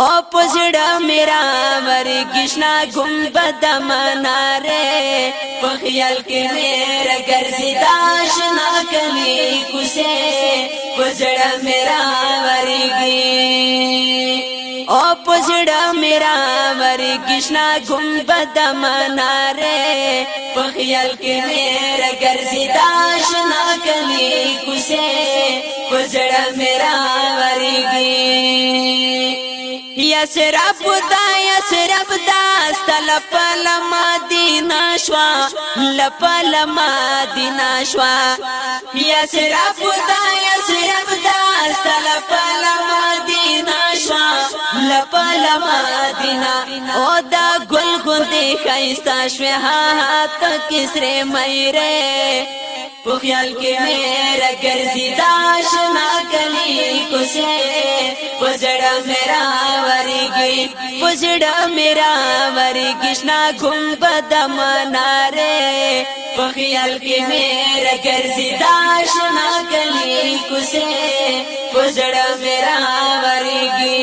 او پسړه میرا مری کشنا گنبد مناره په خیال کې میرا ګرځي داش نا کلی کوسه پسړه میرا ورګي او پسړه میرا مری کشنا گنبد مناره په خیال کې میرا ګرځي داش نا کلی کوسه پسړه میرا ورګي یا صرف دا یا صرف دا ستل پل مدینہ شوا لپل مدینہ شوا یا صرف دا یا صرف دا ستل پل مدینہ شوا لپل مدینہ او دا گل گوندی خیستا شوی ها تک سر مېره په خیال کې میرا ګرځي دا شنا کلی کو سه وزړه میرا ورگی پزڑا میرا وری کشنا گم بدا منارے پخیال کی میرا گرزی داشنا کلی کسے پزڑا میرا ورگی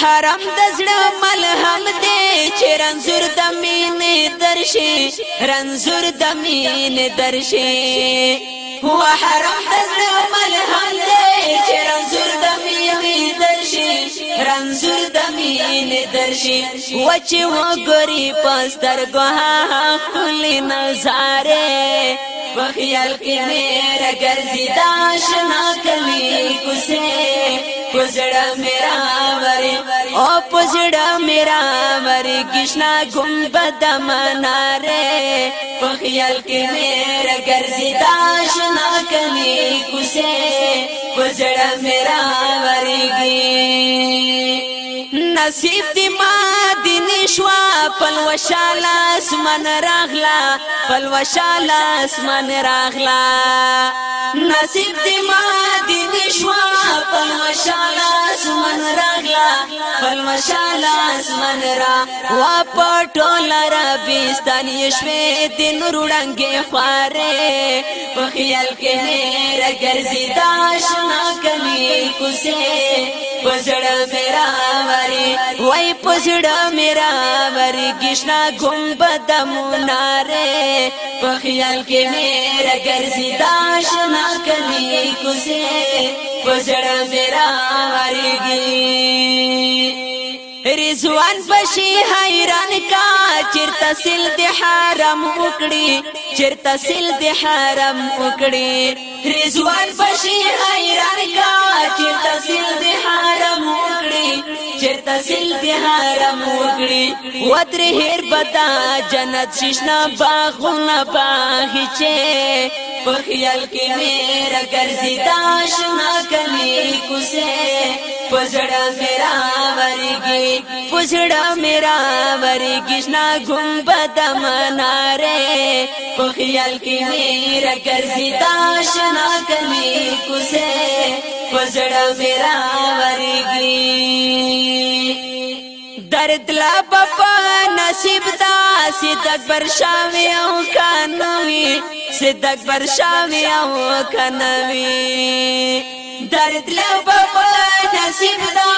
حرام د زړه ملهم دې چې رنزور د مینې درشي رنزور د مینې درشي هو حرام د زړه ملهم دې چې رنزور د شي درشي رنزور د مين درشي وچ وګري پستر ګها خل نظاره په خیال کې مې راګرځي دا شنا کوي کوسه پزڑا میرا وری او پزڑا میرا وری کشنا گنبد منارے په خیال کې میرا ګرځي دا شنا کلی کوسه پزړه میرا ورګي نصیب دی ما دین شوا پلوشال اسمان راغلا پلوشال اسمان راغلا نصیب دی ما دین شوا پلوشال اسمان راغلا خپل مشال اسمان را وا پټول را بيستان يشوي دین روړنګي خارې په خیال کې را ګرځي داش نا کلی کوسه پزړ میرا وری وای پزړ میرا وری کشنا ګمبد موناره په خیال کې را ګرځي داش نا کلی کوسه پزړه میرا ورګي رضوان بشي حیران کا چرتا سل د حرم وکړي چرتا سل د حرم وکړي رضوان بشي حیران کا چرتا سل د حرم وکړي چرتا سل دی حرم وګړي وتر هیر بتا جنت ششنا باغونه باغچه په خیال کې میرا ګرځي دا شنا کلی کوسه پزړه میرا ورګي پزړه میرا ورګي شنا ګمبد مناره په خیال کې میرا ګرځي دا شنا کلی کوسه پزړه میرا ورګي درد لا بابا نصیب دا سید اکبر شاوی او کانوی سید اکبر شامی او کنوی درد لو بابا نصیب دا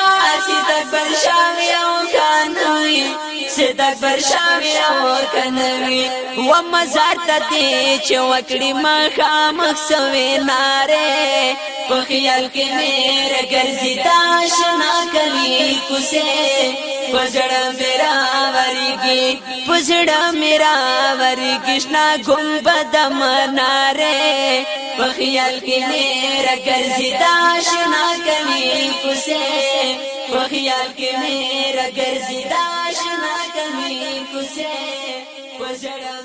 سید اکبر شامی او کنوی سید اکبر شامی او کنوی و مزار ته دې چې وکړی ما خامخ سوي ناره په خیال کې مې رګرځي تا شنا کلی کوسه پزړه میرا ورګي پزړه میرا ورګي کشنا ګمبد مناره په خیال کې میرا ګرځي دا شنا کلی کوسه په خیال کې میرا ګرځي دا شنا کلی کوسه پزړه